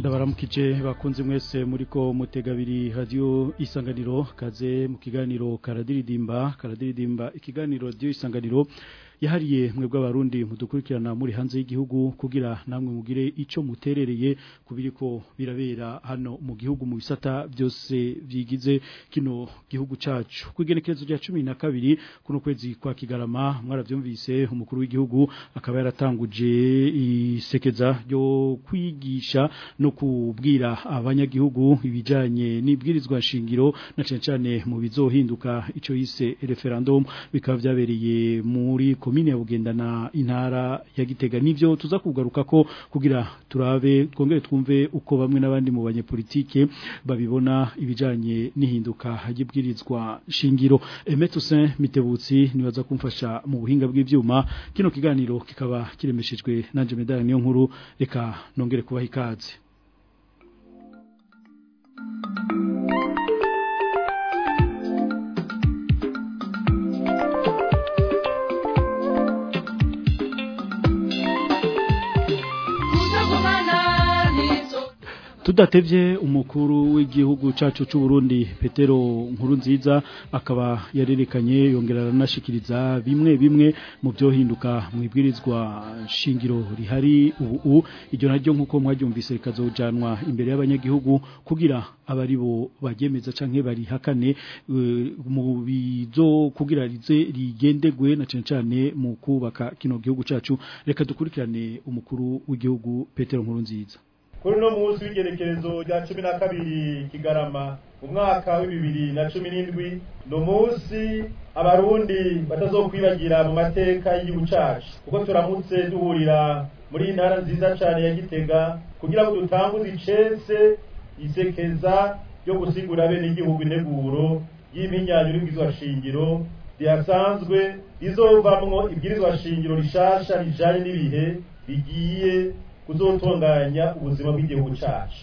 ndabaramukije bakunze mwese muri ko mutegabiri hariyo isanganiro kaze mu kiganiro karadiridimba karadiridimba ikiganiro ry'isanganiro yahariye mwebwe abarundi mudukurikirana muri hanze y'igihugu kugira namwe mugire icyo muterereye ku biriko birabera hano mu gihugu mu bisata byose byigize kino gihugu cyacu ku igenekerezo rya cumi na kabiri kuno kwezi kwa kigarama mwarabyumvise umukuru w'igihugu akaba yaratanguje isekeza ryo kwigisha no kubwira abanyagihugu ibijyanye n'ibwirizwa shingiro na cyane cyane mu bizohinduka icyo yise referandumu bikaba byabereye muri komisiyo komine ya bugendana intara ya gitega nivyo tuza kugaruka ko kugira turabe twongere twumve uko bamwe n'abandi mu banyepolitike babibona ibijanye n'ihinduka hagibwirizwa shingiro Emetusin Mitebutsi nibaza kumfasha mu buhinga bw'ivyuma kino kiganiro kikaba kiremeshejwe nanje medali niyo nkuru reka nongere kubaha ikaze tudatebye umukuru w'igihugu cacu cy'u Burundi Petero nkuru nziza akaba yarerekanye yongera aranashikiriza bimwe bimwe mu byohinduka mu ibwirizwa shingiro rihari ubu iryo naryo nk'uko mwabyumvise rikazojanwa imbere y'abanyagihugu kugira abari bo bagemeza canke barihakane eh, mu bizo kugira rize rigendegwe na cyane cyane mu kubaka kino gihugu cyacu reka dukurikirane umukuru w'igihugu Petero nkuru nziza kuri uno munsi w'igerekerezo rya cumi na kabiri kigarama umwaka wa bibiri na cumi n'indwi ni umunsi abarundi batazokwibagira mu mateka y'igihugu cyacu kuko turamutse duhurira muri ntara nziza cyane ya gitega kugira ngo dutanguze icese isekeza yo gusigura bene igihugu integuro y'iminyanyo n'ibwirizwa shingiro rihasanzwe rizovamwo ibwirizwa shingiro rishasha rijanye n'ibihe bigiye kuzotunganya ubuzima bw'igihugu cyacu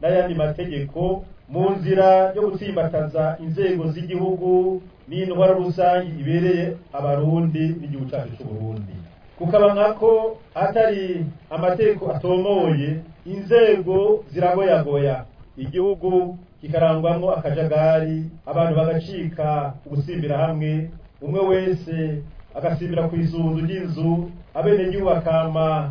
n'ayandi mategeko mu nzira yo gutsimbataza inzego z'igihugu ni rusange ibereye abarundi n'igihugu cyacu cy'uburundi kukabona ko atari amategeko atomoye inzego ziragoyagoya igihugu kikarangwamo akajagari abantu bagacika gusimbira hamwe umwe wese agasimbira ku isuzu ry'inzu abenegihugu bakama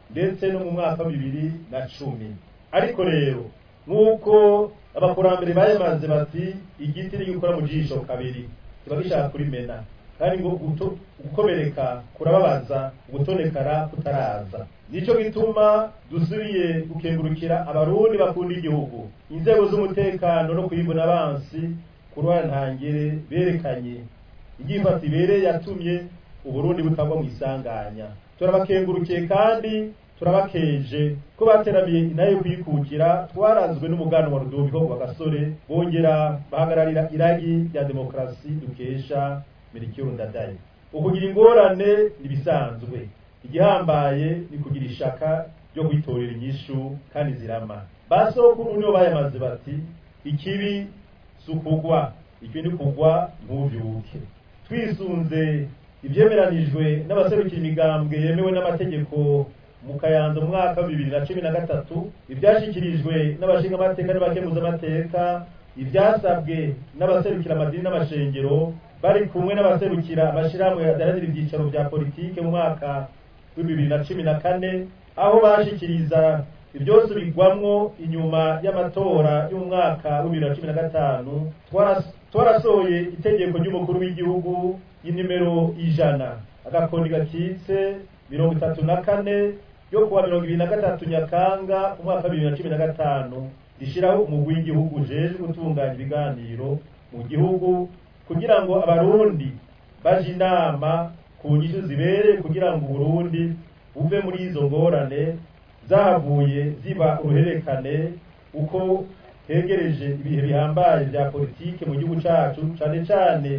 ndetse no mu mwaka bibiri na cumi ariko rero nk'uko abakurambere bayamaze bati igiti ntigikora mu jisho kabiri kiba gishaka kurimena kandi ngo gukomereka kurababaza gutonekara kutaraza nicyo gituma dusubiye gukengurukira abarundi bakunda igihugu inzego z'umutekano no kwibona abansi ku ntangire berekanye igifata ibere yatumye uburundi butagwa mu isanganya turabakengurukiye kandi turabakeje ko bateramiye nayo kuyikukira twaranzwe n'umugano wa rudumbi ho bagasore bongera bahagararira iragi rya demokarasi dukesha merikiyo ndadaye ukugira ingorane ibisanzwe igihambaye ni kugira ishaka ryo kwitorera inyishu kandi zirama basokuru niyo bayamaze bati ikibi si ukugwa icyo ni kugwa ntubyuke twisunze ibyemeranijwe n'abaserukira imigambwe yemewe n'amategeko mu kayanza mu mwaka bibiri na cumi na gatatu ibyashyikirijwe n'abashingamateka amateka ibyasabwe n'abaserukira amadini n'amashengero bari kumwe n'abaserukira amashyirahamwe yahagararira ibyicaro bya politiki mu mwaka wa bibiri na cumi na kane aho bashikiriza ibyosubirwamwo inyuma y'amatora y'umwaka wa bibiri na cumi na gatanu twarasohoye itegeko ry'umukuru w'igihugu y'inimero ijana agakoni gakitse mirongo itatu na kane yo kuwa mirongo ibiri na gatatu nyakanga umwaka wa bibiri na cumi na gatanu rishyiraho umugwi w'igihugu ujejwe gutunganya ibiganiro mu gihugu kugira ngo abarundi baje inama ku nyishu zibere kugira ngo uburundi buve muri izo ngorane zahavuye ziba uruherekane uko hegereje ibihe bihambaye bya politiki mu gihugu cyacu cyane cyane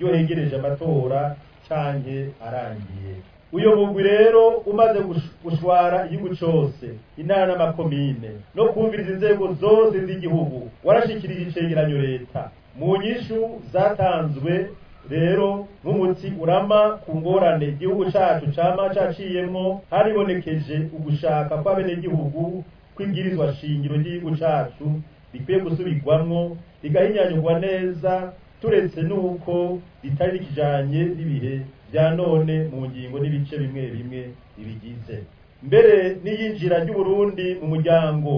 iyo hegereje amatora canke arangiye uyo mugwi rero umaze gushwara igihugu cose intara n'amakomine no kumviriza inzego zose z'igihugu warashikirije icegeranyo leta mu nyishu zatanzwe rero n'umutsi urama ku ngorane igihugu cyacu cyama cyaciyemo haribonekeje ugushaka kw'abenegihugu kw'ibwirizwa shingiro ry'igihugu cyacu rikwiye gusubirwamwo rigahinyanyurwa neza turetse n'uko ritari rikijanye n'ibihe bya none mu ngingo n'ibice bimwe bimwe ibigize mbere n'iyinjira ry'uburundi mu muryango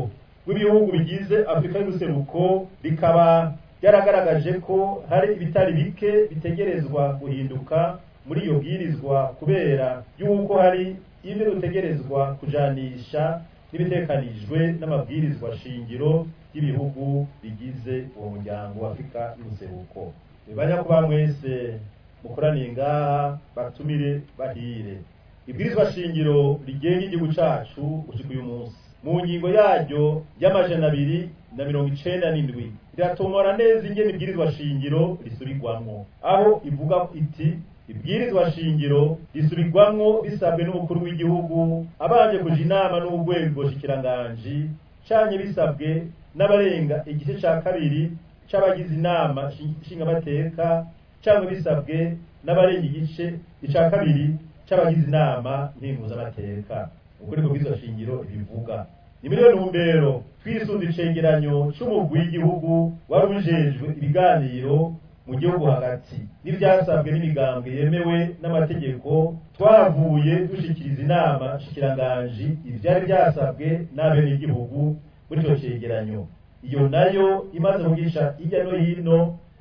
w'ibihugu bigize afurika y'ubuseruko rikaba yaragaragaje ko hari ibitari bike bitegerezwa guhinduka muri iyo bwirizwa kubera y'uko hari ibyo bitegerezwa kujanisha n'ibitekanijwe n'amabwirizwa shingiro y'ibihugu bigize uwo muryango wa afurika y'ubuseruko bibanya kuba mwese mukoraniye ngaha batumire bahire ibwirizwa shingiro rigenga igihugu cyacu uyu munsi mu ngingo yaryo y'amajana abiri na mirongo icenda n'indwi iratomora neza ingene ibwirizwa shingiro risubirwamwo aho ivuga iti ibwirizwa shingiro risubirwamwo bisabwe n'umukuru w'igihugu abanje kuje inama n'urwego shikiranganji canye bisabwe n'abarenga igice cya kabiri cy’abagize inama nshingamateka cyangwa bisabwe n'abarenga igice ica kabiri cy’abagize inama nkenguzamateka ukuri kubwirizwa shingiro ibivuga imiliyoni umbero twisunze icegeranyo c'umugwi w'igihugu wari ujejwe ibiganiro mu gihugu hagati n'ibyasabwe n'imigambwe yemewe n'amategeko twavuye dushikiriza inama shikiranganji ibyari byasabwe n'abenegihugu muri icyo cegeranyo iyo nayo imaze kugisha hirya no hino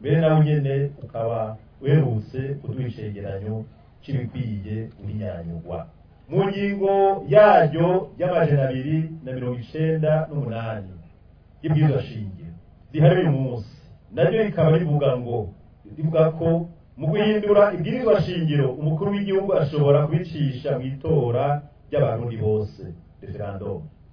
mbere nawe nyine ukaba werutse kuduha icyegeranyo kibikwiye urinyanyugwa mu ngingo yaryo y'amajana abiri na mirongo icyenda n'umunani y'ibwirizwa shingiro rihari uyu munsi naryo rikaba rivuga ngo rivuga ko mu guhindura ibwirizwa shingiro umukuru w'igihugu ashobora kubicisha mu itora ry'abarundi bose referandumu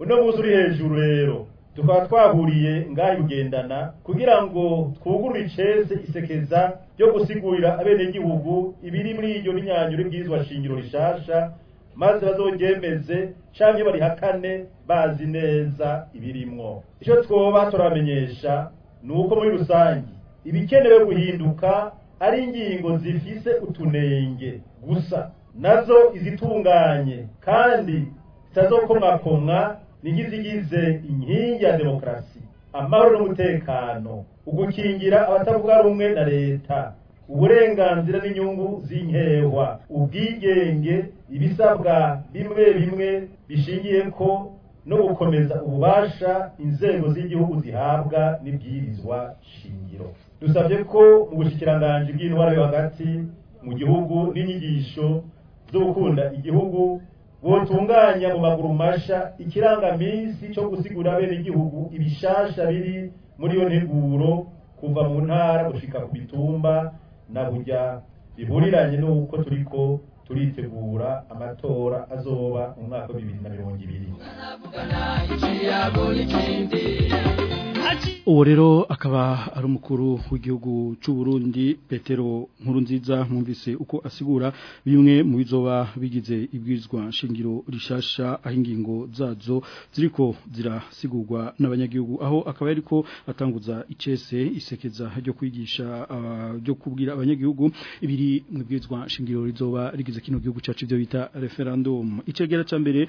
uno munsi uri hejuru rero tukaba twahuriye ngaho ugendana kugira ngo twugurure iceze isekeza ryo gusigurira abenegihugu ibiri muri iyo binyanyure bwizwa shingiro rishasha maze bazobyemeze cyangwa iyo barihakane bazi neza ibirimwo icyo twoba turamenyesha ni uko muri rusange ibikenewe guhinduka ari ingingo zifise utunenge gusa nazo izitunganye kandi zitazokomwakomwa n'izigize inkingi ya demokarasi amahoro n'umutekano ugukingira abatavuga rumwe na leta uburenganzira n'inyungu z'inkehwa ubwigenge ibisabwa bimwe bimwe bishingiye ko no gukomeza ububasha inzego z'igihugu zihabwa n'ibwirizwa shingiro dusabye ko mu bushikiranganji bw'intwaro yo hagati mu gihugu n'inyigisho zo gukunda igihugu butunganya mu maguru masha ikirangaminsi cyo gusigura bene igihugu ibishasha biri muri iyo nteguro kuva mu ntara gushika ku bitumba na burya biburiranye n'uko turi ko turitegura amatora azoba mu mwaka wa bibiri na mirongo ibiri ubu akaba ari umukuru w'igihugu cy'u Burundi petero nkuru nziza mwumvise uko asigura bimwe mu bizoba bigize ibwizwa shingiro rishasha aho zazo ziriko zirasigurwa n'abanyagihugu aho akaba ariko atanguza icese isekeza ryo kwigisha ah, ryo kubwira abanyagihugu ibiri mu bwirizwa shingiro rizoba rigize kino gihugu cyacu ibyo bita referendum icegera cya mbere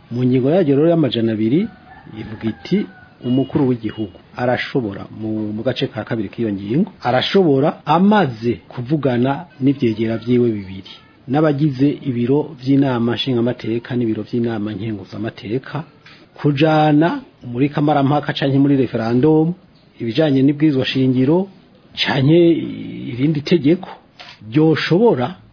mu ngingo yaryo rero y'amajana abiri ivuga iti umukuru w'igihugu arashobora mu gace ka kabiri k'iyo ngingo arashobora amaze kuvugana n'ibyegera byiwe bibiri n'abagize ibiro by'inama nshingamateka n'ibiro by'inama nkenguzamateka kujana muri kamarampaka cyangwa muri referandumu ibijyanye n'ibwirizwa shingiro cyane irindi tegeko byoshobora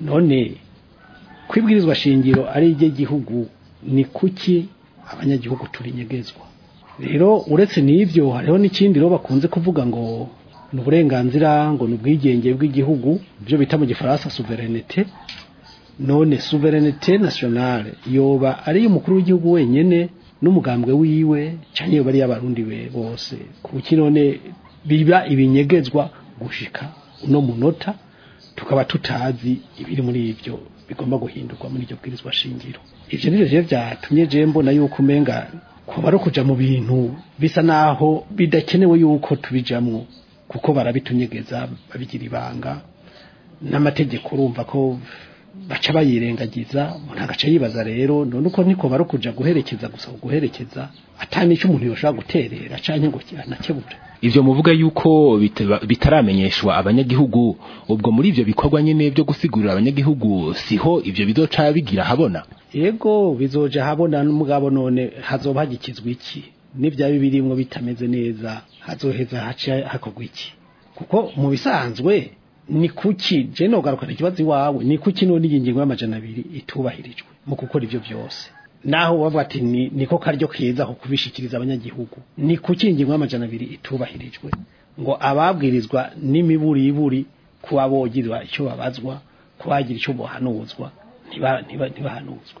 none ko shingiro ari iry'igihugu ni kuki abanyagihugu turinyegezwa rero uretse n'ibyo hariho n'ikindi rero bakunze kuvuga ngo ni uburenganzira ngo ni ubwigenge bw'igihugu ibyo bita mu gifaransa suverenite none suverenite nasiyonale yoba ari iy'umukuru w'igihugu wenyine n'umugambwe wiwe cyangwa yoba ari iy'abarundi be bose kuki none biba ibinyegezwa gushika uno munota tukaba tutazi ibiri muri ibyo bigomba guhindurwa muri iryo bwirizwa shingiro ibyo ni byo byatumye je mbona yuko umenga kuba ari ukuja mu bintu bisa naho bidakenewe yuko tubijamwo kuko barabitunyegeza babigira ibanga n'amategeko urumva ko baca bayirengagiza umuntu agaca yibaza rero none uko niko bari kujya guherekeza gusa guherekeza atanico umuntu yoshobora guterera cyane ngo anakebura ivyo muvuga yuko bitaramenyeshwa abanyagihugu ubwo muri ivyo bikorwa nyene byo gusigurira abanyagihugu siho ivyo bizoca bigira habona yego bizoja habona n'umugabo none hazoba hagikizwa iki n'ivya bibirimwo bitameze neza hazoheza hakogwa iki kuko mu bisanzwe ni kuki je nogarukana ikibazo iwawe ni kuki none iyi y'amajana abiri itubahirijwe mu gukora ibyo byose naho bavuga ati ni niko karyo keza ko kubishikiriza abanyagihugu ni kuki ingingo y'amajana abiri itubahirijwe ngo ababwirizwa n'imiburi iburi kuba bogirirwa icyo babazwa kubagira icyo bohanuzwa ntibahanuzwa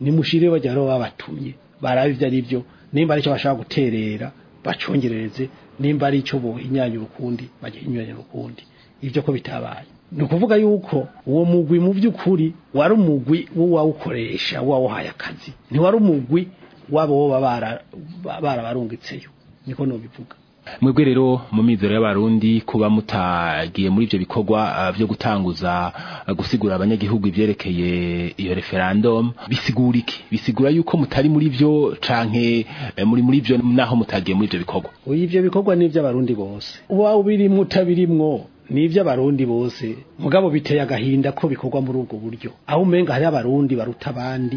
nimushire bajya aho babatumye barabe ibyo ari byo nimba ari icyo bashaka guterera bacongerereze nimba ari icyo bo inyanya urukundi bajya inyanya urukundi ibyo ko bitabaye ni ukuvuga yuko uwo mugwi mu by'ukuri wari umugwi w'uwawukoresha wawuhaye akazi ntiwari umugwi w'abo bo baba barabarungitseyo niko nubivuga mwebwe rero mu mizero y'abarundi kuba mutagiye muri ibyo bikorwa byo eh, gutanguza eh, gusigura abanyagihugu ibyerekeye iyo referendum bisigura iki bisigura yuko mutari muri byo canke eh, muri muri byo naho mutagiye muri ibyo bikorwa uyu ibyo bikorwa ni iby'abarundi bose uba ubiri mutabirimwo Nibyo Abarundi bose mugabo biteye agahinda ko bikorwa muri ubwo buryo aho umenga hari abarundi baruta abandi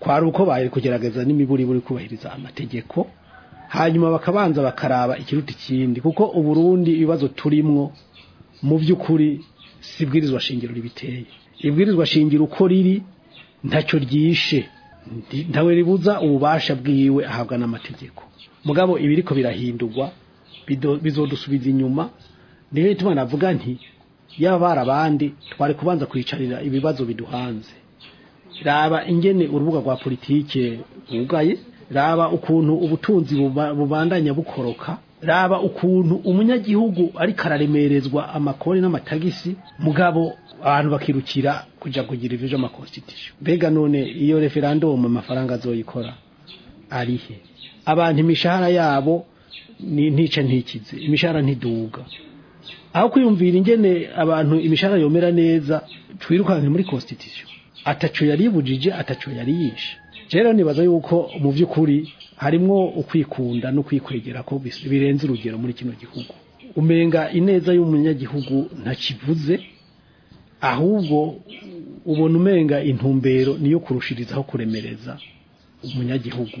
kwari uko bari kugerageza n'imiburi buri kubahiriza amategeko hanyuma bakabanza bakaraba ikiruta ikindi kuko uburundi ibibazo turimwo mu by'ukuri si ibwirizwa shingiro ribiteye ibwirizwa shingiro uko riri ntacyo ryishe ntawe ribuza ububasha bwiwe ahabwa n'amategeko mugabo ibiriko ko birahindurwa bizodusubiza inyuma niyo ituma navuga nti yaba bari abandi twari kubanza kwicarira ibibazo biduhanze raba ingene urubuga rwa politiki rwugaye raba ukuntu ubutunzi bubandanya bukoroka raba ukuntu umunyagihugu ariko araremerezwa amakori n'amatagisi mugabo abantu bakirukira kujya kugira ivyo amakonsitisiyo mbega none iyo referandumu amafaranga azoyikora arihe abantu imishahara yabo ni ntice ntikize imishahara ntiduga aho kwiyumvira ingene abantu imishahara yomera neza twirukanke muri constitution yari ataco yaribujije yari yishe rero nibaza yuko mu by'ukuri harimo ukwikunda no kwikwegera ko birenze urugero muri kino gihugu umenga ineza y'umunyagihugu ntakivuze ahubwo ubona umenga intumbero niyo kurushirizaho kuremereza umunyagihugu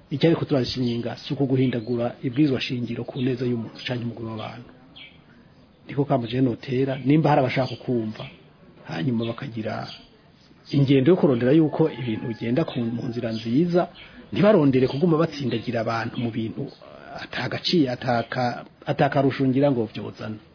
icyari kutubaza ishinga si ukuguhindagura ibwirizwa shingiro ku neza y'umuntu cyangwa umugore w'abantu niko kamujije notera nimba hari abashaka kumva hanyuma bakagira ingendo yo kurondera yuko ibintu bigenda mu nzira nziza ntibarondere kuguma batsindagira abantu mu bintu atagaciye ataka atakarusha ngo byuzane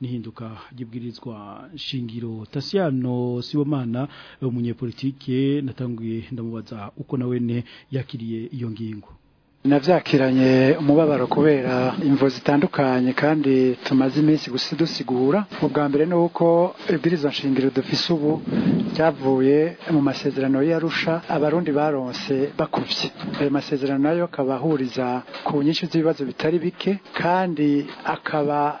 n'ihinduka ry'ibwirizwa shingiro tasiyano sibomana umunyepolitike natanguye ndamubaza uko nawe yakiriye iyo ngingo nabyakiranye umubabaro kubera imvo zitandukanye kandi tumaze iminsi gusa dusigura ubwa mbere ni uko ibwirizwa nshingiro dufise ubu ryavuye mu masezerano y'arusha abarundi baronse bakubye ayo masezerano nayo akaba ahuriza ku nyinshi z'ibibazo bitari bike kandi akaba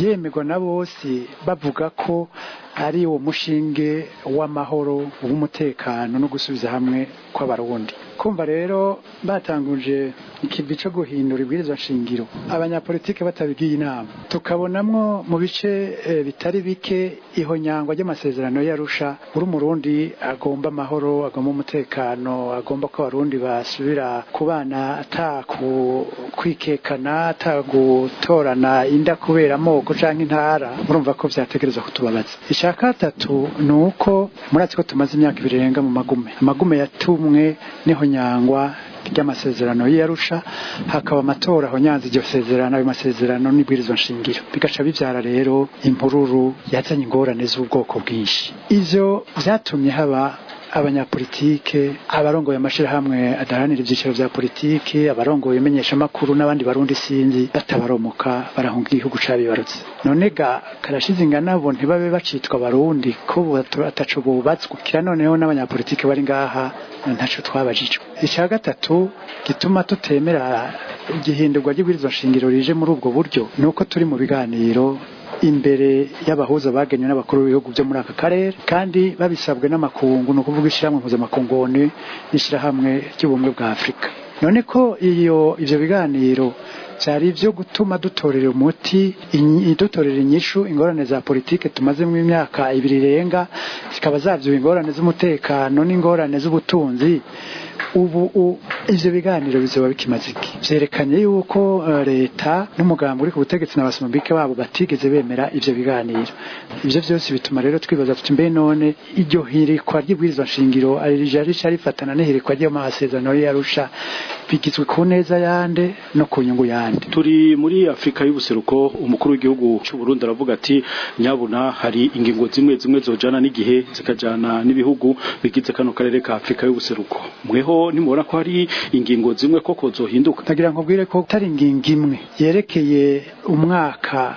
yemegwa na bose bavuga ko ari uwo mushinge w'amahoro w'umutekano no gusubiza hamwe kw'abarundi kumva rero batanguje ikivi cyo guhindura ibwirizwa nshingiro abanyapolitike batabigiye inama tukabonamo mu bice eh, bitari bike ihonyangwa ry'amasezerano y'arusha buri murundi agomba amahoro agomba umutekano agomba ko abarundi basubira kubana ata kwikekana ata gutorana inda kubera amoko cyangwa intara murumva ko byategereza kutubabaza icya gatatu ni uko muratsi ko tumaze imyaka ibirenga mu magume amagume yatumwe n'iho nyangwa ry'amasezerano y'iyarusha hakaba amatora aho nyanza iryo sezerano ayo masezerano n'ibwirizwa nshingiro bigaca bibyara rero impururu yazanye ingorane z'ubwoko bwinshi ivyo byatumye haba abanyapolitike abarongoye amashirahamwe adaharanira ibyiciro bya politiki abarongoye imenyeshamakuru n'abandi barundi sinzi batabaromoka barahunga igihugu cabibarutse none ga karashize inganabo ntibabe bacitwa abarundi ko ataco bubatswe kira noneho n'abanyapolitike bari ngaha ntacyo twabajijwe icya gatatu gituma tutemera igihindurwa ry'ibwirizwa nshingiro rije muri ubwo buryo ni uko turi mu biganiro imbere y'abahuza bagenwe n'abakuru b'ibihugu byo muri aka karere kandi babisabwe n'amakungu ni ukuvuga ishyirahamwe mpuzamakungu n'ishyirahamwe ry'ubumwe bwa afurika none ko iyo ibyo biganiro cyari ibyo gutuma dutorera umuti dutorera inyishu ingorane za politiki tumaze mu imyaka ibiri irenga zikaba zabyuye ingorane z'umutekano n'ingorane z'ubutunzi ubu ibyo biganiro bizaba bikimaze iki byerekanye yuko eh, leta n'umugambi uri ku butegetsi na basumabike babo batigeze bemera ibyo biganiro ibyo byose bituma rero twibaza tuti mbe none iryo hirikwa ry'ibwirizwa nshingiro rica rifatana n'ihirikwa ry'amasezerano y'arusha bigizwe ku neza yande no ku nyungu yande turi muri afurika y'ubuseruko umukuru w'igihugu cy'u Burundi aravuga ati nyabuna hari ingingo zimwe zimwe zojana n'igihe zikajyana n'ibihugu bigize kano karere ka afurika y'ubuseruko mweho noneho nimubona ko hari ingingo zimwe koko zohinduka ndagira ngo mbwire ko atari ingingo imwe yerekeye umwaka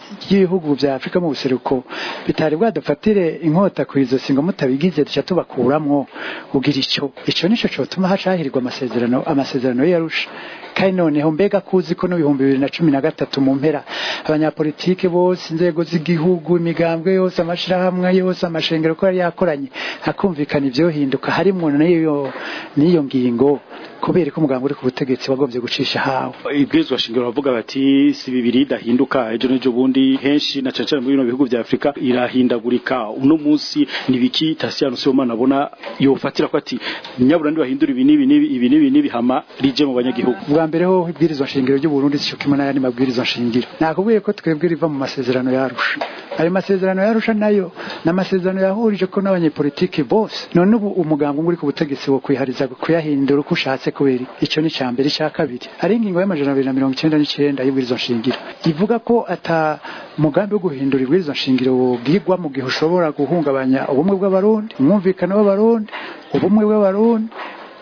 ry'ibihugu bya afurika mu buseruko bitari bwadufatire inkota ku izosi ngo mutabigize duca tubakuramwo ugira icyo icyo nicyo cyotuma hacahirwa amasezerano amasezerano y'arusha kandi none mbega kuzi ko n'ibihumbi bibiri na cumi na gatatu mu mpera abanyapolitike bose inzego z'igihugu imigambwe yose amashyirahamwe yose amashengero ko yari yakoranye hakumvikana ibyohinduka harimo n'iyo ngingo kubera ko umuganga uri ku butegetsi wagombye gucisha hawe ibwirizwa shingiro bavuga bati si bibiri idahinduka ejo n'ejo bundi henshi na cyane cyane muri bino bihugu bya afurika irahindagurika uno munsi ni biki tasiyano sibomana abona yofatira ko ati nyabura ntibahindura ibi n'ibi n'ibi ibi n'ibi n'ibi rije mu banyagihugu bwa mbere ho ibwirizwa nshingiro ry'u Burundi zishyuka n'ayandi mabwiriza nshingiro nakubwiye ko twebwe riva mu masezerano ya Arusha ayo masezerano ya Arusha nayo ni amasezerano yahurije ko n'abanyepolitiki bose none ubu umugambi uri ku butegetsi wo kwihariza kuyahindura uko ushatse kubera icyo ni cya mbere icya kabiri hari ingingo y'amajana abiri na mirongo icyenda n'icyenda y'ibwirizwa nshingiro ivuga ko ata mugambi wo guhindura ibwirizwa nshingiro wubwirwa mu gihe ushobora guhungabanya ubumwe bw'abarundi umwumvikano w'abarundi ubumwe bw'abarundi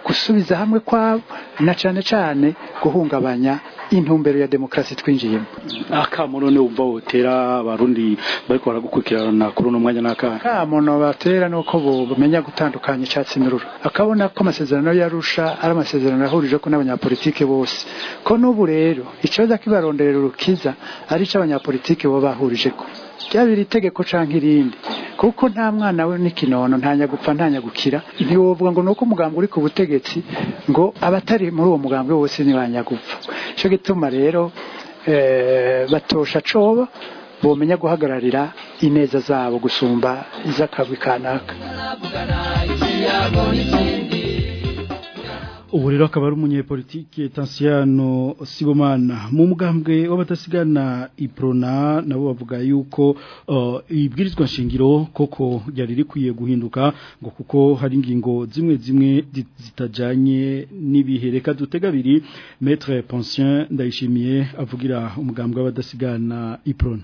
gusubiza hamwe kwabo na cyane cyane guhungabanya intumbero ya demokarasi twinjiyemo akamono ni wumva wotera abarundi bariko baragukurikirana kuri uno mwanya n'akana akamono batera ni uko bumenya gutandukanya icyatsi n'urura akabona ko amasezerano yarusha ari amasezerano yahurije ko n'abanyapolitike bose ko n'ubu rero ikibazo k'ibarondera urukiza ari icy'abanyapolitike baba bahurije ko ryabira itegeko canke irindi kuko nta mwana we n'ikinono ntanya gupfa ntanya gukira ntiwovuga ngo nuko umugambwe uri ku butegetsi ngo abatari muri uwo mugambwe wose ntibanya gupfa cyo gituma rero eh, batosha coba bomenya guhagararira ineza zabo gusumba iz'akabi kanaka ubu akaba ari umunyepolitike tansiyano sibomana mu mugambwe w'abatasigana iprona nabo bavuga yuko uh, ibwirizwa nshingiro koko yari rikwiye guhinduka ngo kuko hari ingingo zimwe zimwe zitajyanye n'ibihe dutegabiri, dutega abiri metre pension ndayishimiye avugira umugambwe w'abadasigana iprona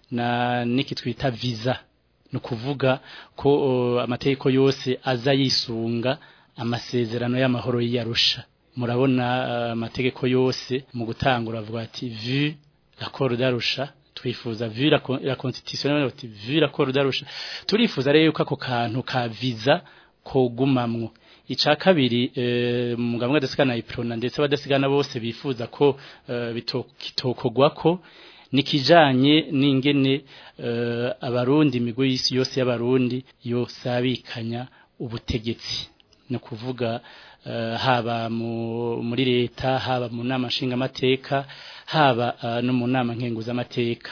na n'iki twita visa ni ko amategeko yose aza yisunga amasezerano y'amahoro y'iyarusha murabona eh, amategeko yose mu gutangura avuga ati vi raporo darusha twifuza vira la constitution n'abandi bati vira ko rudarusha turifuza rero yuko ako kantu ka visa kogumamwo ica kabiri e, eh, mugambwe adasigana iprona ndetse badasigana bose bifuza ko e, eh, ko nikijanye n'ingene eh, abarundi imigo y'isi yose y'abarundi yose abikanya ubutegetsi ni ukuvuga eh, haba muri leta haba mu nama nshingamateka haba eh, no mu nama nkenguzamateka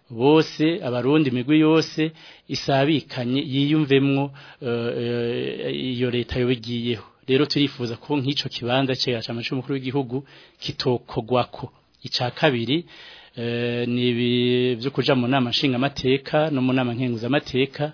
bose abarundi imigwi yose isabikanye yiyumvemwo eh, iyo leta yobigiyeho rero turifuza ko nk'icyo kibanza cyera cyane cy'umukuru w'igihugu kitokogwako icya kabiri ni ibi byo kujya mu nama nshinga nshingamateka no mu nama nkenguzamateka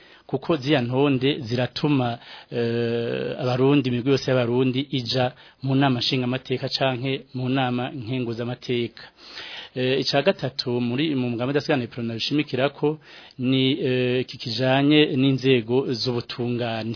kuko ziriya ntonde ziratuma abarundi imigwi yose y'abarundi ija mu nama nshingamateka cyangwa mu nama nkenguzamateka Eh, icya gatatu muri mu mugambi udasigaye na ko ni eh, kikijanye n'inzego z'ubutungane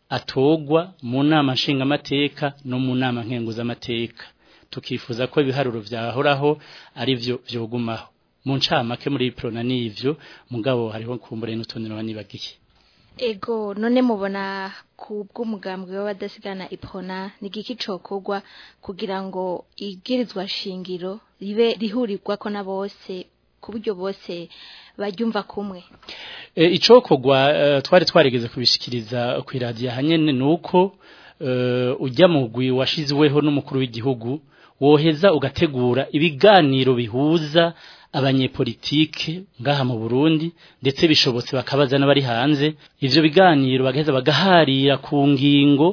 atogwa mu nama nshinga nshingamateka no mu nama nkenguzamateka tukifuza ko ibiharuro byahoraho ari byo byogumaho mu ncamake muri iyi purona ni ibyo mugabo hariho kumbure n'utundi niba ego none mubona ku bw'umugambwe w'abadasigana ipona ni igiki cokorwa kugira ngo ibwirizwa shingiro ribe rihurirwako na bose ku buryo bose bajyumva kumwe eh, icokorwa eh, twari twarigeze kubishikiriza ku iradiyo hanyine ni uko eh, ujya mu mugwi washyizweho n'umukuru w'igihugu woheza ugategura ibiganiro bihuza abanyepolitike ngaha mu Burundi ndetse bishobotse bakabaza n'abari hanze ivyo biganiro bagaheza bagaharira ku ngingo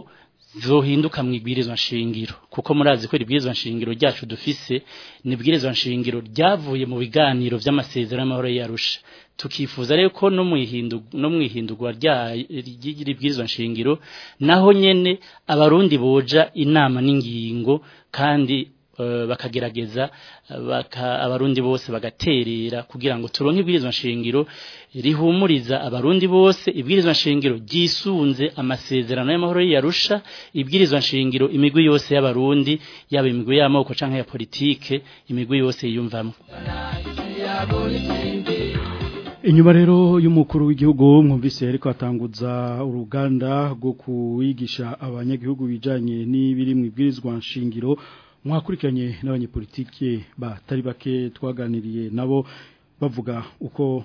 zohinduka mu ibwirizwa nshingiro kuko murazi ko ibwirizwa nshingiro ryacu dufise ni ibwirizwa nshingiro ryavuye mu biganiro by'amasezerano y'amahoro yarusha tukifuza rero ko no mu ihindurwa ry'ibwirizwa nshingiro naho nyene abarundi boja inama n'ingingo kandi Eh, bakagerageza abarundi bose bagaterera kugira ngo turonke ibwirizwa nshingiro rihumuriza abarundi bose ibwirizwa nshingiro ryisunze amasezerano y'amahoro y'arusha ibwirizwa nshingiro imigwi yose y'abarundi yaba imigwi y'amoko canke ya politike imigwi yose yiyumvamo inyuma rero y'umukuru w'igihugu mwumvise ariko atanguza uruganda rwo kuwigisha abanyagihugu bijyanye n'ibiri mu ibwirizwa nshingiro mwakurikiranye n'abanyepolitike batari bake twaganiriye nabo bavuga uko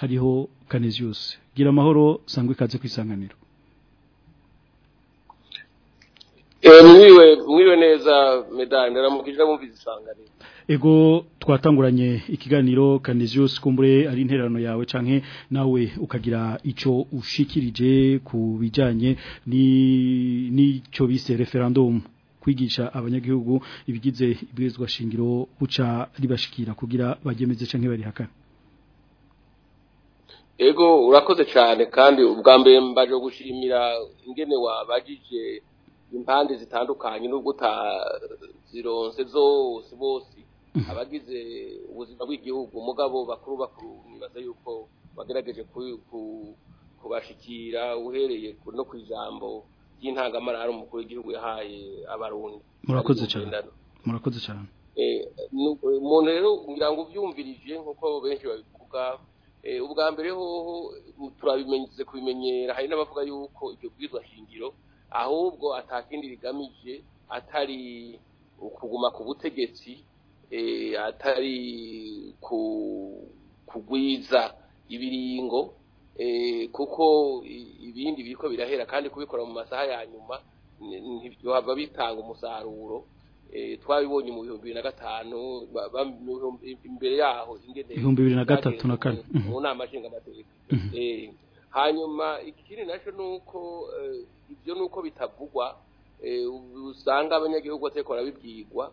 hariho kaneziyose gira amahoro sangwe ikaze ku isanganiro mwiwe eh, mwiwe neza medani ndaramukije bumva isanganiro ego twatanguranye ikiganiro Canisius kumbure ari interano yawe canke nawe ukagira ico ushikirije ku bijanye ni nico bise referendum kwigisha abanyagihugu ibigize ibwirizwa shingiro buca ribashikira kugira bagemeze canke bari hakana ego urakoze cyane kandi ubwa mbere mbaje gushimira ingene wabagije impande zitandukanye n'ubwo utazironse zose bose mhm. abagize ubuzima bw'igihugu umugabo bakuru bakuru yuko bagerageje kubashikira uhereye no ku ijambo ry'intangamarara umukuru w'igihugu yahaye abarundi murakoze cyane murakoze cyane eh, umuntu rero ngira ngo ubyumvirije nk'uko benshi babivuga eh, ubwa mbere hoho turabimenyetse kubimenyera hari n'abavuga yuko ibyo bwizwa shingiro ahubwo atakindi rigamije atari ukuguma ku butegetsi eh, atari kugwiza ibiringo eh, kuko ibindi biriko birahera kandi kubikora mu masaha ya nyuma ntibyo ntibyohava bitanga umusaruro eh, twabibonye mu bihumbi na gatanu imbere yaho ingene ibihumbi na gatatu na kane mu mhm. nama nshingamateka mhm. hanyuma ikindi nacyo ni uko eh, ibyo ni uko bitavugwa eh, usanga abanyagihugu batari barabibwirwa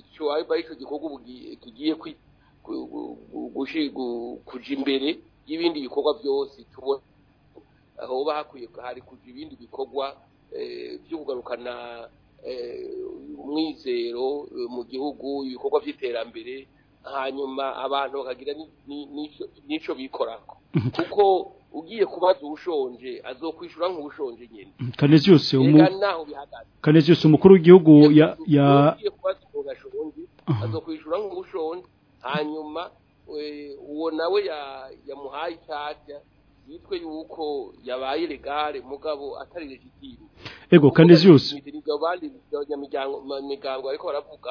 icyo aba aricyo gikorwa kigiye kwita kuja imbere y'ibindi bikorwa byose tubona aho bakwiye hari kuja ibindi bikorwa eh, byo eh, umwizero eh, mu gihugu ibikorwa by'iterambere hanyuma abantu bakagira n'icyo bikorako kuko ugiye kubaza ubushonje azokwishura nk'ubushonje nyine kanezi yose umukuru w'igihugu ya ya azokwishura nk'ubushonje hanyuma uwo nawe yamuhaye icyaha yitwe yuko yabaye ilegare mugabo atari legitime ego kandi zose ibyo ariko baravuga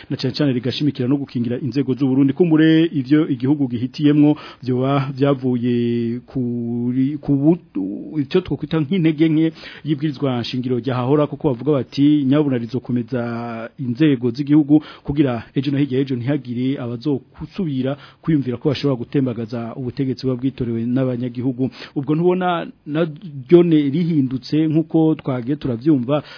na cyane cyane rigashimikira no gukingira inzego z'uburundi kumbure ibyo igihugu gihitiyemo byoba byavuye ku icyo twakwita nk'intege nke y'ibwirizwa shingiro ryahahora kuko bavuga bati nyabuna rizokomeza inzego z'igihugu kugira ejo no hirya ejo ntihagire abazokusubira kwiyumvira ko bashobora gutembagaza ubutegetsi bwa bwitorewe n'abanyagihugu ubwo ntabwo ntubona na ryone rihindutse nk'uko twage turabyumva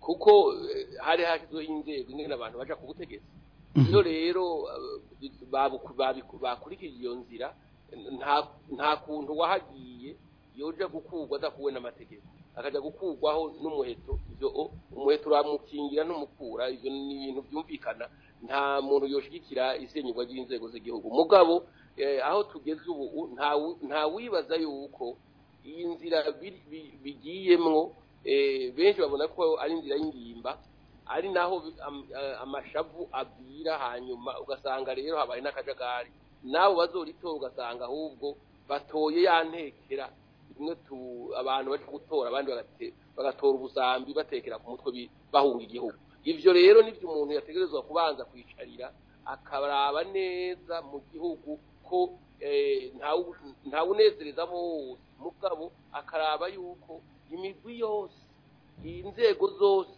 kuko hari hashyizweho inzego n'abantu baja ku butegetsi Mhm. rero rero uh, bakurikije iyo nzira nta kuntu wahagiye yoja gukurwa adakuwe n'amategeko akajya gukurwaho n'umuheto ibyo umuheto uramukingira n'umukura ibyo ni ibintu byumvikana nta muntu yoshigikira isenyurwa ry'inzego z'igihugu mugabo eh, aho tugeze ubu nta wibaza yuko iyi nzira bigiyemo eh, benshi babona ko ari inzira y'ingimba ari naho eh, amashavu abwira hanyuma ugasanga rero habaye n'akajagari nawe bazoritora ugasanga ahubwo batoye yantekera imwe tu abantu bari gutora abandi bagatora ubusambi batekera ku mutwe bahunga igihugu ibyo rero nibyo umuntu yategerezwa kubanza kwicarira akaraba neza mu gihugu ko eh, ntawunezereza bose mugabo akaraba yuko imigwi yose inzego zose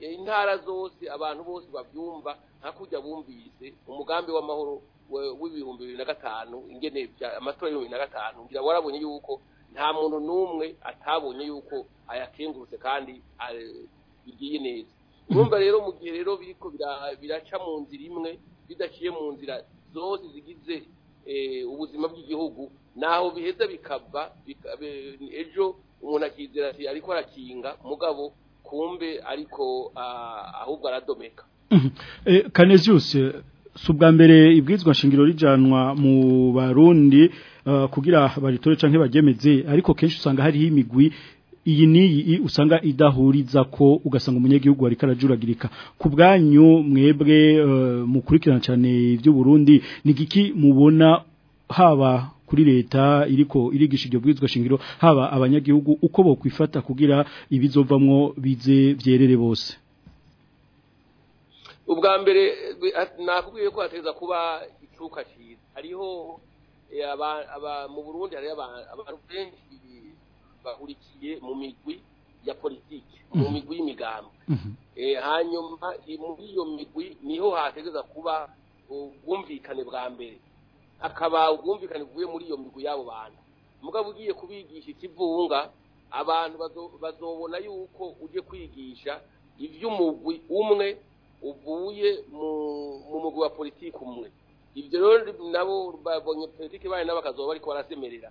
intara zose abantu bose babyumva nta kujya bumvise umugambi w'amahoro w'ibihumbi bibiri na gatanu ingene amatora y'ibihumbi na gatanu ngira warabonye yuko nta muntu n'umwe atabonye yuko ayakengurutse kandi eh, bigiye neza urumva rero mu gihe rero biriko biraca mu nzira imwe bidaciye mu nzira zose zigize eh, ubuzima bw'igihugu naho biheza bikava ejo umuntu akizera ati ariko arakinga mugabo rukumbi ariko ah, ahubwo aradomeka kaneziyusi mhm. eh, si ubwa mbere ibwizwa nshingiro rijanwa mu Burundi ah, kugira baritore cyangwa bagemeze ariko kenshi usanga hari imigwi iyi ni usanga idahuriza ko ugasanga umunyegihugu wari karajuragirika ku bwanyu mwebwe ah, mukurikirana cyane iby'uburundi ni giki mubona haba kuri leta iriko irigisha iryo bwizwa shingiro haba abanyagihugu uko bo kwifata kugira ibizovamwo bize byerere bose ubwa mbere nakubwiye ko hateza kuba ikiruka cyiza hariho eh, mu burundi hariho abantu benshi bahurikiye mu migwi ya politiki mm-hmm. mu migwi y'imigambi mm-hmm. eh, hanyuma muri iyo migwi niho hategeza kuba ubwumvikane bwa mbere akaba ubwumvikane buvuye muri iyo migwi y'abo bantu mugabo ugiye kubigisha ikivunga abantu bazobona yuko ujye kwigisha iby'umugwi umwe uvuye mu mugwi wa politiki umwe ibyo rero nabo babonye politiki bayo nabo bakazuba bari barasemerera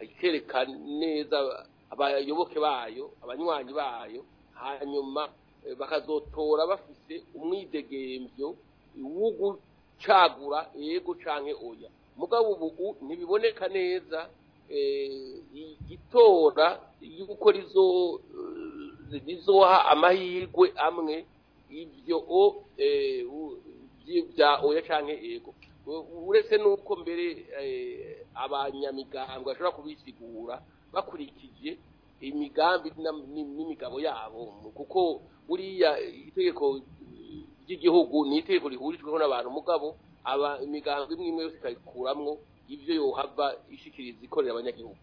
ikereka neza abayoboke bayo abanywanyi bayo hanyuma e, bakazotora bafise umwidegembyo wo gucagura yego canke oya mugabo ubu ntibiboneka neza Eh, itora y'uko rizoha eh, amahirwe amwe ibyo o bya eh, oya cyangwa ego uretse n'uko mbere abanyamigambwe bashobora kubisigura bakurikije imigambi n'imigabo yabo kuko buriya itegeko ry'igihugu ni itegeko rihurijweho n'abantu mugabo aba imigambi imwe imwe yose ikayikuramwo ibyo yohava ishikiriza ikorera abanyagihugu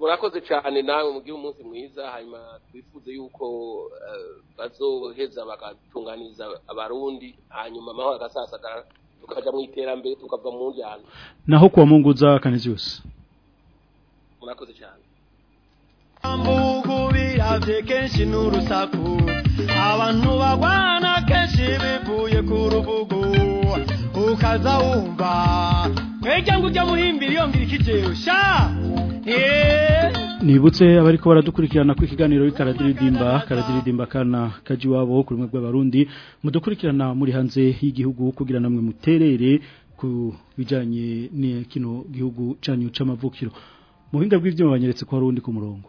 Urakoze cyane nawe mugire umunsi mwiza hanyuma twifuze yuko eh, bazoheza bakatunganiza abarundi hanyuma amahoro agasasagara tukajya mu iterambere tukava mu njyana naho kwa munguza kane yose murakoze cyane ambugu biravye kenshi n'urusaku abantu bagwana kenshi bivuye ku rubugu ukaza wumva ngo ujya muhimbira eh. nibutse abariko baradukurikirana ku ikiganiro y'Karadiridimba karadiridimba kana kaji wabo kuri mwe bw'abarundi mudukurikirana muri hanze y'igihugu kugira namwe muterere ku bijanye n'ikino gihugu canyu c'amavukiro muhinga bw'ivyuma banyeretse ko harundi ku murongo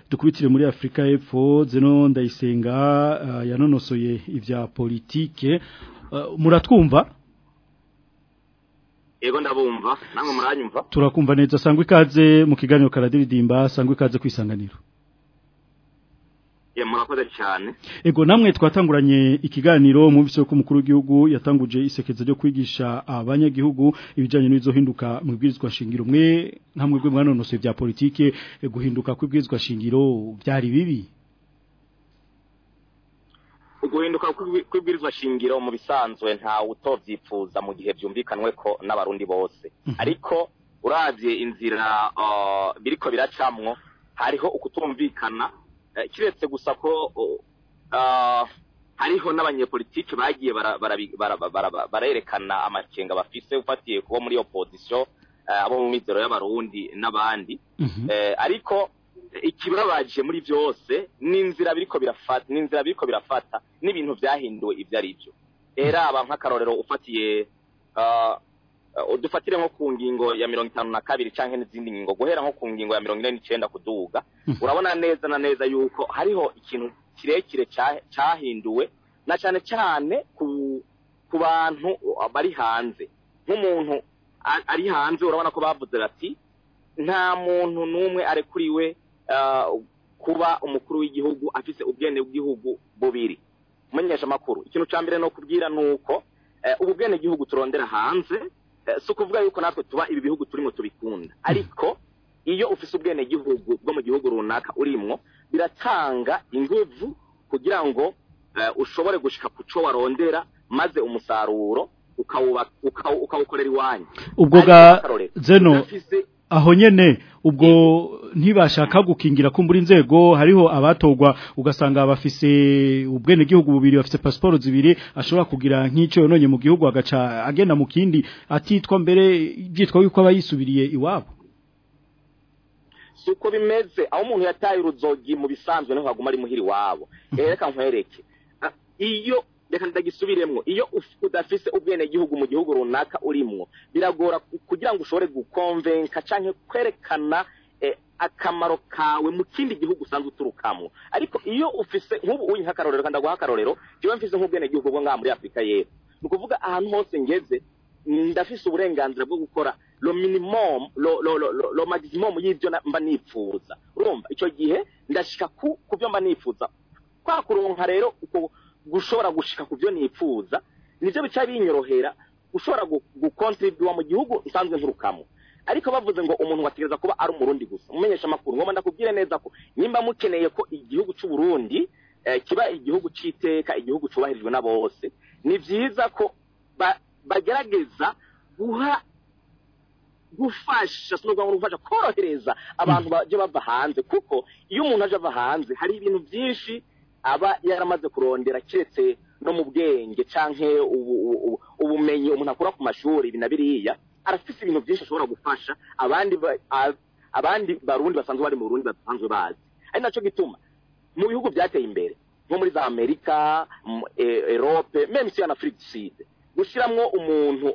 dukubitire muri Afurika y'Epfo zeno ndayisenga uh, yanonosoye ibya politike uh, muratwumva yego ndabumva namwe muranyumva turakumva neza sangwa ikaze mu kiganiro karadiridimba sangwa ikaze kwisanganiro ye murakoze cyane ego namwe twatanguranye ikiganiro mu bise ko umukuru w'igihugu yatanguje isekeza ryo kwigisha abanyagihugu ibijyanye n'izo hinduka mu bwizwa shingiro mwe nta mwebwe mwanonose bya politike eh, guhinduka kw'ibwizwa shingiro byari bibi guhinduka kw'ibwirizwa shingiro mu bisanzwe ntawe utobyifuza mu gihe byumvikanwe ko n'abarundi bose mhm. ariko urabye inzira biriko biracamwo hariho ukutumvikana e, kiretse gusa ko hariho n'abanyepolitiki bagiye barerekana amakenga bafise ufatiye kuba muri iyo pozisiyo e, abo mu mizero y'abarundi n'abandi mhm. e, ariko ikibabaje muri byose ni inzira biriko birafata ni inzira biriko birafata n'ibintu byahinduwe ibyo ari byo rero nk'akarorero ufatiye uh, udufatire nko ku ngingo ya mirongo itanu na kabiri cyangwa n'izindi ngingo guhera nko ku ngingo ya mirongo ine n'icyenda kuduga hmm. urabona neza na neza yuko hariho ikintu kirekire cyahinduwe na cyane cyane ku bantu bari hanze nk'umuntu ari hanze urabona ko bavuze bati nta muntu n'umwe ari kuri we kuba umukuru w'igihugu afise ubwene bw'igihugu bubiri umenyeshamakuru ikintu cya mbere ni ukubwira ni uko ubu bwene bw'igihugu turondera hanze si ukuvuga yuko natwe tuba ibi bihugu turimo tubikunda ariko iyo ufise ubwene bw'igihugu bwo mu gihugu runaka urimwo biratanga inguvu kugira ngo ushobore gushyika ku cyo warondera maze umusaruro ukawukorera iwanyu ubwo bwa zeno aho nyene ubwo ntibashaka gukingira ko muri nzego hariho abatogwa ugasanga bafise ubwene gihugu bubiri bafise passport zibiri ashobora kugira nk'ico yononye mu gihugu agaca agenda mu kindi atitwa mbere byitwa yuko abayisubiriye iwabo suko bimeze aho umuntu yataye uruzogi mu bisanzwe niho aguma ari muhiri wabo eh, reka nkwereke ah, iyo reka ndagisubiremwo iyo udafise ubwenegihugu mu gihugu runaka urimwo biragora kugira ngo ushobore gukonvenka cyangwa kwerekana eh, akamaro kawe mu kindi gihugu usanzwe uturukamo ariko iyo ufise nk'ubu uyu nk'akarorero kandi aguha akarorero kiba mfise nk'ubwenegihugu bwo ngaha muri afurika y'epfo ni ukuvuga ahantu hose ngeze ndafise uburenganzira bwo gukora lo minimum lo lo lo lo, maximum y'ibyo mba nifuza urumva icyo gihe ndashika ku byo mba nifuza kwa kuronka rero uko gushobora gushika ku byo nipfuza nibyo bica binyorohera ushobora gukontribuwa mu gihugu isanzwe nk'urukamo ariko bavuze ngo umuntu wategereza kuba ari umurundi gusa umumenyesha amakuru ngomba ndakubwire neza ko nimba mukeneye ko igihugu cy'uburundi eh, kiba igihugu cy'iteka igihugu cyubahirijwe na bose ni byiza ko bagerageza guha gufasha sinubwo ngo gufasha korohereza abantu bajya bava hanze kuko iyo umuntu aje ava hanze hari ibintu byinshi aba yaramaze kurondera keretse no mu bwenge canke ubumenyi umuntu akura ku mashuri ibi na biriya arafise ibintu byinshi ashobora gufasha abandi abandi barundi basanzwe bari mu burundi basanzwe bazi ari nacyo gituma mu bihugu byateye imbere nko muri za amerika erope memsi na afurikiside gushyiramo umuntu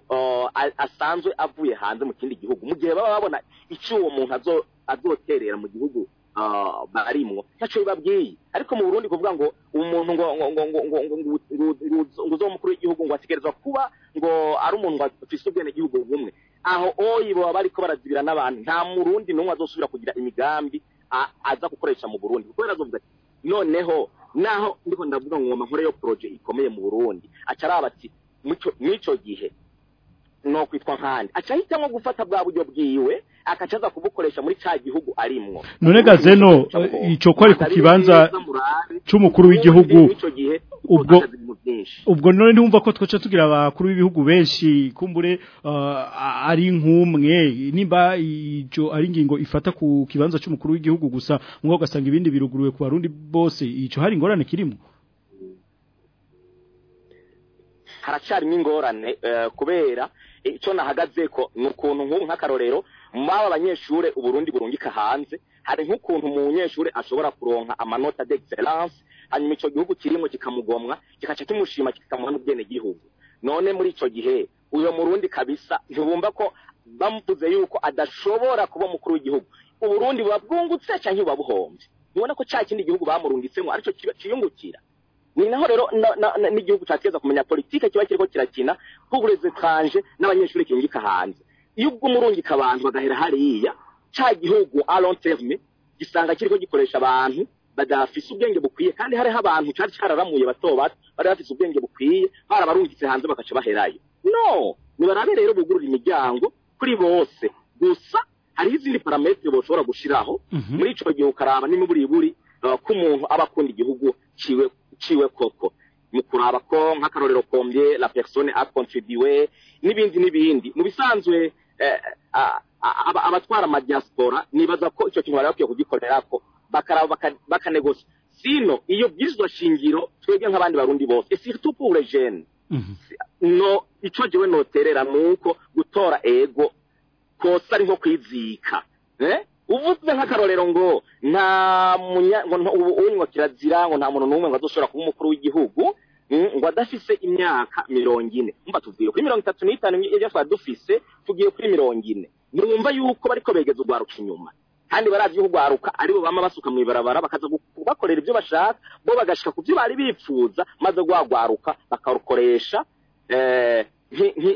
asanzwe avuye hanze mu kindi gihugu mu gihe baba babona icyo uwo muntu azoterera mu gihugu Ah, barimo ntacu babwiye ariko mu burundi kuvuga ngo umuntu ngo uzo mukuru w'igihugu ngo ategerezwa kuba ngo ari umuntu wafise ubwene bumwe aho oyi baba bariko barazibira n'abantu nta murundi n'umwe azosubira kugira imigambi aza gukoresha mu burundi kuko baravuga ati noneho naho ndiko ndavuga ngo amahoro yo proje ikomeye mu burundi acaraba ati mw'ico gihe no kwitwa nkandi acahitamo gufata bwa buryo bwiwe akacaza kubukoresha muri cya gihugu arimwo none gazeno eh, icyo ko ku kibanza cy'umukuru w'igihugu ubwo ubwo none ntumva ko twaca tugira abakuru b'ibihugu benshi kumbure eh, ari nk'umwe nimba icyo ari ingingo ifata ku kibanza cy'umukuru w'igihugu gusa nk'uko ugasanga ibindi biruguruwe ku barundi bose icyo hari ingorane kirimo haracyarimo ingorane eh, kubera icyo nahagaze ko ni ukuntu nk'akarorero mwaba abanyeshuri uburundi burungika hanze hari nk'ukuntu umunyeshuri ashobora kuronka amanota d'excellence hanyuma icyo gihugu kirimo kikamugomwa kikaca kimushima kikamuha n'ubwene none muri icyo gihe uyu murundi kabisa ntibumva ko bamuvuze yuko adashobora kuba mukuru w'igihugu uburundi buba bwungutse canke buba buhombye ntibona ko ca kindi gihugu bamurungitsemo arico kiyungukira. ni naho rero n'igihugu categeza kumenya politike kiba kiriko kirakina nk'uburezi kanje n'abanyeshuri kingika hanze iyo ubwo umurungika abantu bagahera hariya cya gihugu aronsevume gisanga kiriho gikoresha abantu badafise ubwenge bukwiye kandi hariho abantu cyari cyararamuye bato bato bari bafise ubwenge bukwiye bari abarungitse hanze bagaca baherayo no nibarabe rero bugurura imiryango kuri bose gusa hariho izindi parametero bashobora gushyiraho mhm. muri ico gihe ukaraba ni muburi buri ko umuntu aba akunda igihugu ciwe koko mu kuraba ko nk'akarorero kombye la personne a n'ibindi n'ibindi mu bisanzwe Eh, eh, abatwara amadiyasipora nibaza ko icyo kintu bari bakwiye kugikorera ko bakanegosa sino iyo bw'izo shingiro twebwe nk'abandi barundi bose surtout pour les no icyo gihe noterera ni uko gutora ego kosa ari kwizika eh? uvuze nk'akarorero ngo nta munya ngo unywa kirazira ngo nta muntu n'umwe ngo adushobora kuba umukuru w'igihugu ngo adafise imyaka mirongo ine mba tuvuye kuri mirongo itatu n'itanu ibyo twari dufise tugiye kuri mirongo ine numva yuko bariko begeza urwaruka inyuma kandi barazi yuko urwaruka aribo bama basuka mu ibarabara bakaza kubakorera ibyo bashaka bo bagashika ku byo bari bipfuza maze rwa rwaruka bakarukoresha eh,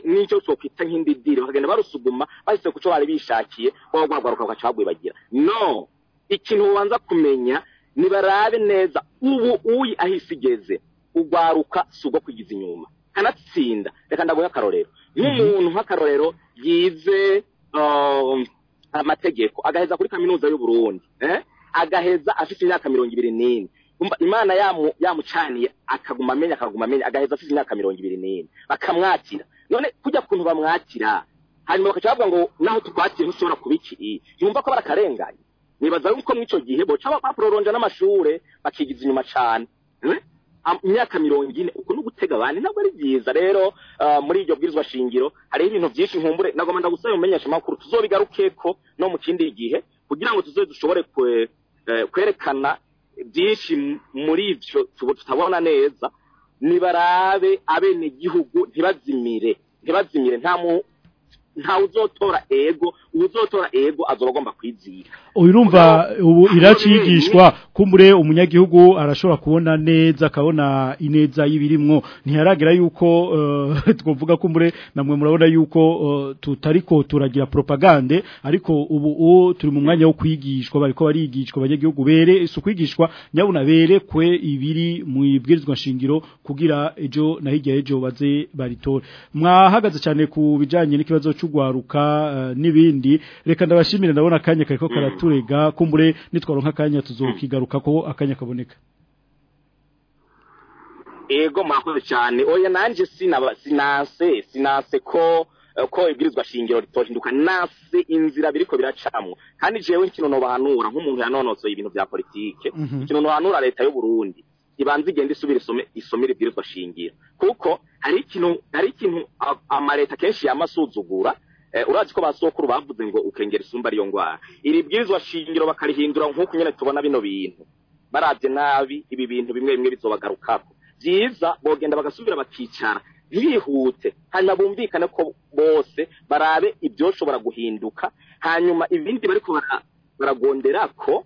n'icyo nk’indi nk'indidiri bakagenda barusuguma bahise ku cyo bari bishakiye baba rwagaruka bagaca bagwibagira no ikintu ubanza kumenya ntibarabe neza ubu uyi aho igeze ugwaruka si ubwo kwigiza inyuma kanatsinda reka ndaguhe akarorero mhm. umuntu nk'akarorero yize um, amategeko agaheza kuri kaminuza y'uburundi eh? agaheza afite imyaka mirongo ibiri n'ine imana yamucaniye akaguma amenya akaguma amenya agaheza afite imyaka mirongo ibiri n'ine bakamwakira none kujya kuntu bamwakira hanyuma bakajya bavuga ngo naho tukwakira ntushobora kuba iki ntibumva ko barakarenganye nibaza yuko muri icyo gihe boca bapapuroronja n'amashure bakigiza inyuma cyane eh? imyaka mirongo ine uko ni ugutega abantu ntabwo ari byiza rero uh, muri iryo bwirizwa shingiro hariho ibintu byinshi nkumbure nagomba ndagusaba umumenyeshamakuru tuzobigaruke ko no mu kindi gihe kugira ngo tuzobe dushobore eh, kwerekana byinshi muri ibyo tutabona neza nibarabe abenegihugu ntibazimire ntibazimire ntawe uzotora ego uzotora ego azoba agomba kwizira urumva ubu iracigishwa kumbure umunyagihugu arashobora kubona neza akabona ineza y'ibirimwo ntiyaragira yuko eh, twavuga kumbure namwe murabona yuko eh, tutariko turagira propagande ariko ubu turi mu mwanya wo kwigishwa bariko barigishwa abanyagihugu bere si ukwigishwa nyabuna kwe ibiri mu ibwirizwa nshingiro kugira ejo na ejo baze baritore mwahagaze cyane ku bijyanye n'ikibazo cy'ugwaruka eh, n'ibindi reka ndabashimire ndabona akanya kariko mm. karaturega kumbure nitwaronka akanya tuzokigaruka ko akanya kaboneka ego murakoze cyane oya nanjye sinase sinase ko eh, ko ibwirizwa shingiro ritohinduka nase inzira biriko biracamwa kandi jewe kino nobanura nk'umuntu yanonotsoye ibintu bya politike mhm. kino nobanura leta y'u Burundi ibanza igenda isubira isomo iribwirizwa shingira kuko hari ikintu hari ikintu amaleta kenshi yamasuzugura eh, urazi ko ba sokuru bavuze ngo ukengera isumba ariyo ndwara iribwirizwa shingiro bakarihindura nk'uko nyine tubona bino bintu barabye nabi ibi bintu bimwe bimwe bizobagarukako byiza bogenda bagasubira bakicara bihute hanyuma bumvikane ko bose barabe ibyo ibyoshobora guhinduka hanyuma ibindi bariko baragondera ko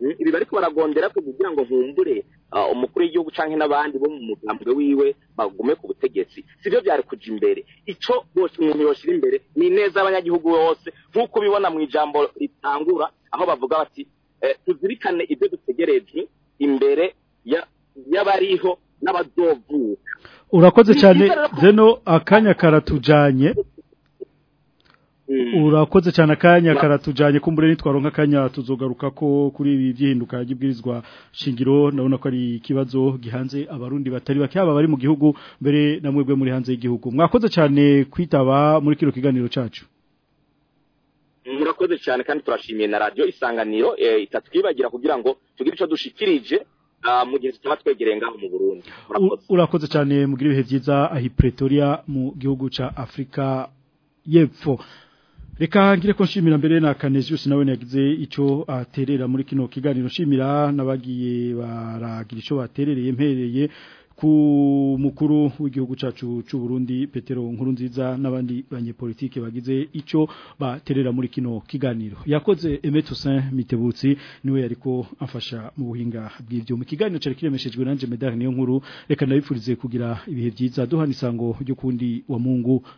hmm, ibi bariko baragondera ko kugira ngo nkumbure Ah, umukuru w'igihugu cyangwa n'abandi bo mu mugambwe wiwe bagume ku butegetsi si byo byari kujya imbere icyo bose umuntu yoshyira imbere ni neza y'abanyagihugu bose nk'uko ubibona mu ijambo ritangura aho bavuga bati eh, tuzirikane ibyo dutegereje imbere y'abariho n'abadovuka urakoze cyane zeno akanya karatujyanye Hmm. urakoze cyane akanya karatujyanye kumbure nitwaronka akanya tuzogaruka ko kuri ibi byihinduka ry'ibwirizwa shingiro nabona ko ari ikibazo gihanze abarundi batari bake haba bari mu gihugu mbere na mwebwe muri hanze y'igihugu mwakoze cyane kwitaba muri kino kiganiro cyacu murakoze cyane kandi turashimiye na radiyo isanganiro eh, itatwibagira kugira ngo tugire icyo dushikirije ah, mu gihe tutaba twegereye ngaho mu burundi urakoze cyane mu ibihe byiza ahi pretoria mu gihugu cya Afrika y'epfo reka ngire ko nshimira mbere na Canesius nawe yagize icyo aterera muri kino kiganiro nshimira nabagiye baragira icyo baterereye mpereye ku mukuru w'igihugu cyacu cy'u Burundi Petero Nkurunziza n'abandi banyepolitike bagize icyo baterera muri kino kiganiro yakoze Aimé Toussaint Mitebutsi niwe yariko afasha mu buhinga bw'ibyo mu kiganiro cyari kiremeshejwe nanje Medar niyo nkuru reka nabifurize kugira ibihe byiza duhana isango wa Mungu